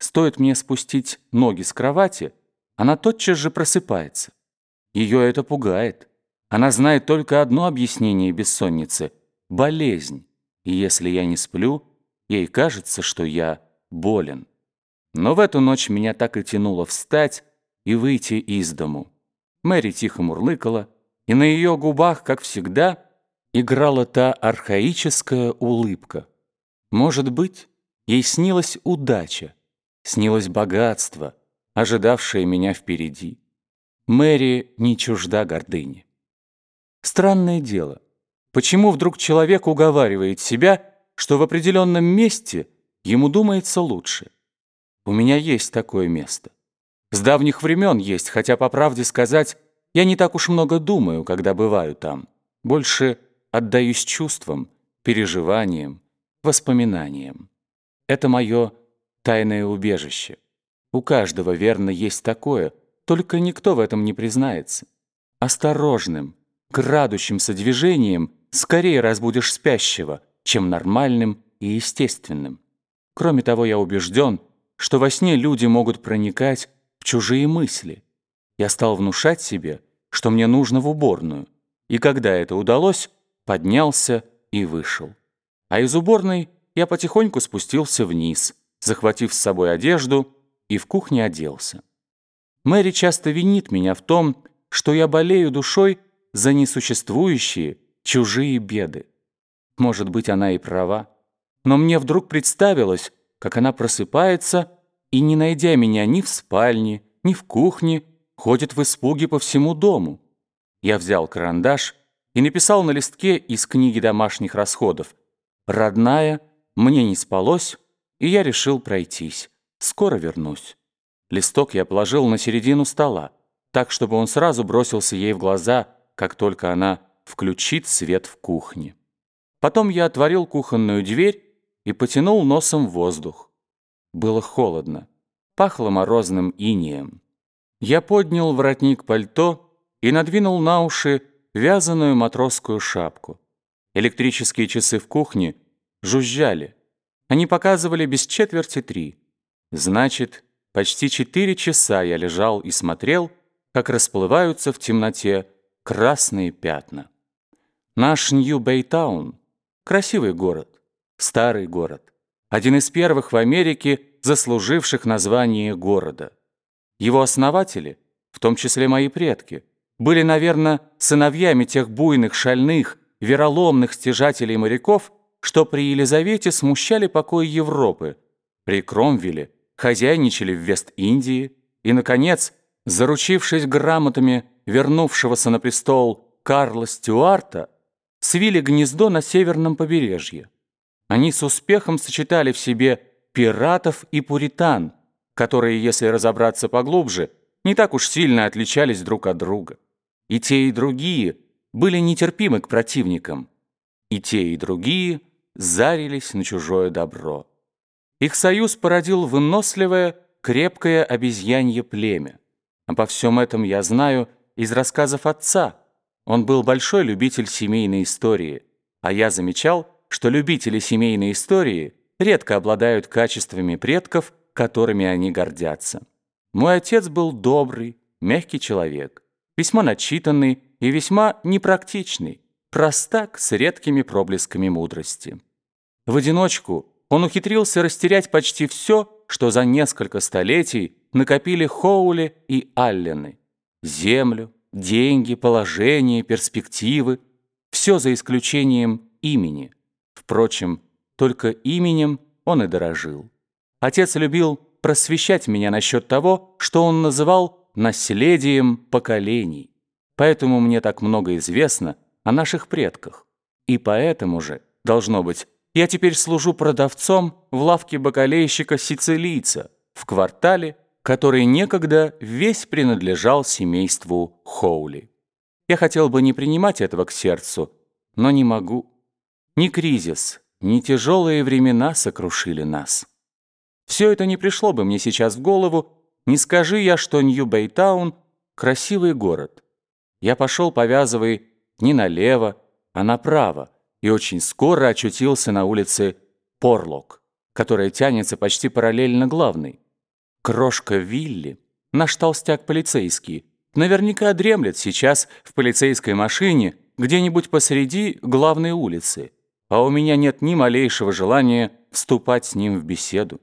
Стоит мне спустить ноги с кровати, она тотчас же просыпается. Ее это пугает. Она знает только одно объяснение бессонницы – болезнь. И если я не сплю, ей кажется, что я болен. Но в эту ночь меня так и тянуло встать и выйти из дому. Мэри тихо мурлыкала, и на ее губах, как всегда, играла та архаическая улыбка. Может быть, ей снилась удача, снилось богатство, ожидавшее меня впереди. Мэри не чужда гордыни. Странное дело, почему вдруг человек уговаривает себя, что в определенном месте ему думается лучше? У меня есть такое место. С давних времен есть, хотя, по правде сказать, я не так уж много думаю, когда бываю там. Больше отдаюсь чувствам, переживаниям, воспоминаниям. Это мое тайное убежище. У каждого, верно, есть такое, только никто в этом не признается. Осторожным, крадущимся движением скорее разбудишь спящего, чем нормальным и естественным. Кроме того, я убежден, что во сне люди могут проникать в чужие мысли. Я стал внушать себе, что мне нужно в уборную, и когда это удалось, поднялся и вышел. А из уборной я потихоньку спустился вниз, захватив с собой одежду, и в кухне оделся. Мэри часто винит меня в том, что я болею душой за несуществующие чужие беды. Может быть, она и права. Но мне вдруг представилось, как она просыпается и, не найдя меня ни в спальне, ни в кухне, ходит в испуге по всему дому. Я взял карандаш и написал на листке из книги домашних расходов «Родная, мне не спалось, и я решил пройтись. Скоро вернусь». Листок я положил на середину стола, так, чтобы он сразу бросился ей в глаза, как только она включит свет в кухне. Потом я отворил кухонную дверь и потянул носом воздух. Было холодно, пахло морозным инеем. Я поднял воротник пальто и надвинул на уши вязаную матросскую шапку. Электрические часы в кухне жужжали. Они показывали без четверти три. Значит, почти четыре часа я лежал и смотрел, как расплываются в темноте красные пятна. Наш Нью-Бэйтаун — красивый город, старый город, один из первых в Америке, заслуживших название города. Его основатели, в том числе мои предки, были, наверное, сыновьями тех буйных, шальных, вероломных стяжателей моряков, что при Елизавете смущали покой Европы, при Кромвеле хозяйничали в Вест-Индии и, наконец, заручившись грамотами вернувшегося на престол Карла Стюарта, свили гнездо на северном побережье. Они с успехом сочетали в себе пиратов и пуритан, которые, если разобраться поглубже, не так уж сильно отличались друг от друга. И те, и другие были нетерпимы к противникам. И те, и другие зарились на чужое добро. Их союз породил выносливое, крепкое обезьянье племя. Обо всем этом я знаю из рассказов отца. Он был большой любитель семейной истории, а я замечал, что любители семейной истории редко обладают качествами предков, которыми они гордятся. Мой отец был добрый, мягкий человек, весьма начитанный и весьма непрактичный, простак с редкими проблесками мудрости. В одиночку он ухитрился растерять почти все, что за несколько столетий накопили Хоули и Аллены. Землю, деньги, положение, перспективы. Все за исключением имени. Впрочем, только именем он и дорожил. Отец любил просвещать меня насчет того, что он называл наследием поколений. Поэтому мне так много известно о наших предках. И поэтому же, должно быть, я теперь служу продавцом в лавке бакалейщика-сицилийца в квартале, который некогда весь принадлежал семейству Хоули. Я хотел бы не принимать этого к сердцу, но не могу. Ни кризис, ни тяжелые времена сокрушили нас. Все это не пришло бы мне сейчас в голову, не скажи я, что Нью-Бэйтаун — красивый город. Я пошел, повязывая не налево, а направо, и очень скоро очутился на улице Порлок, которая тянется почти параллельно главной, Крошка Вилли, наш толстяк полицейский, наверняка дремлет сейчас в полицейской машине где-нибудь посреди главной улицы, а у меня нет ни малейшего желания вступать с ним в беседу.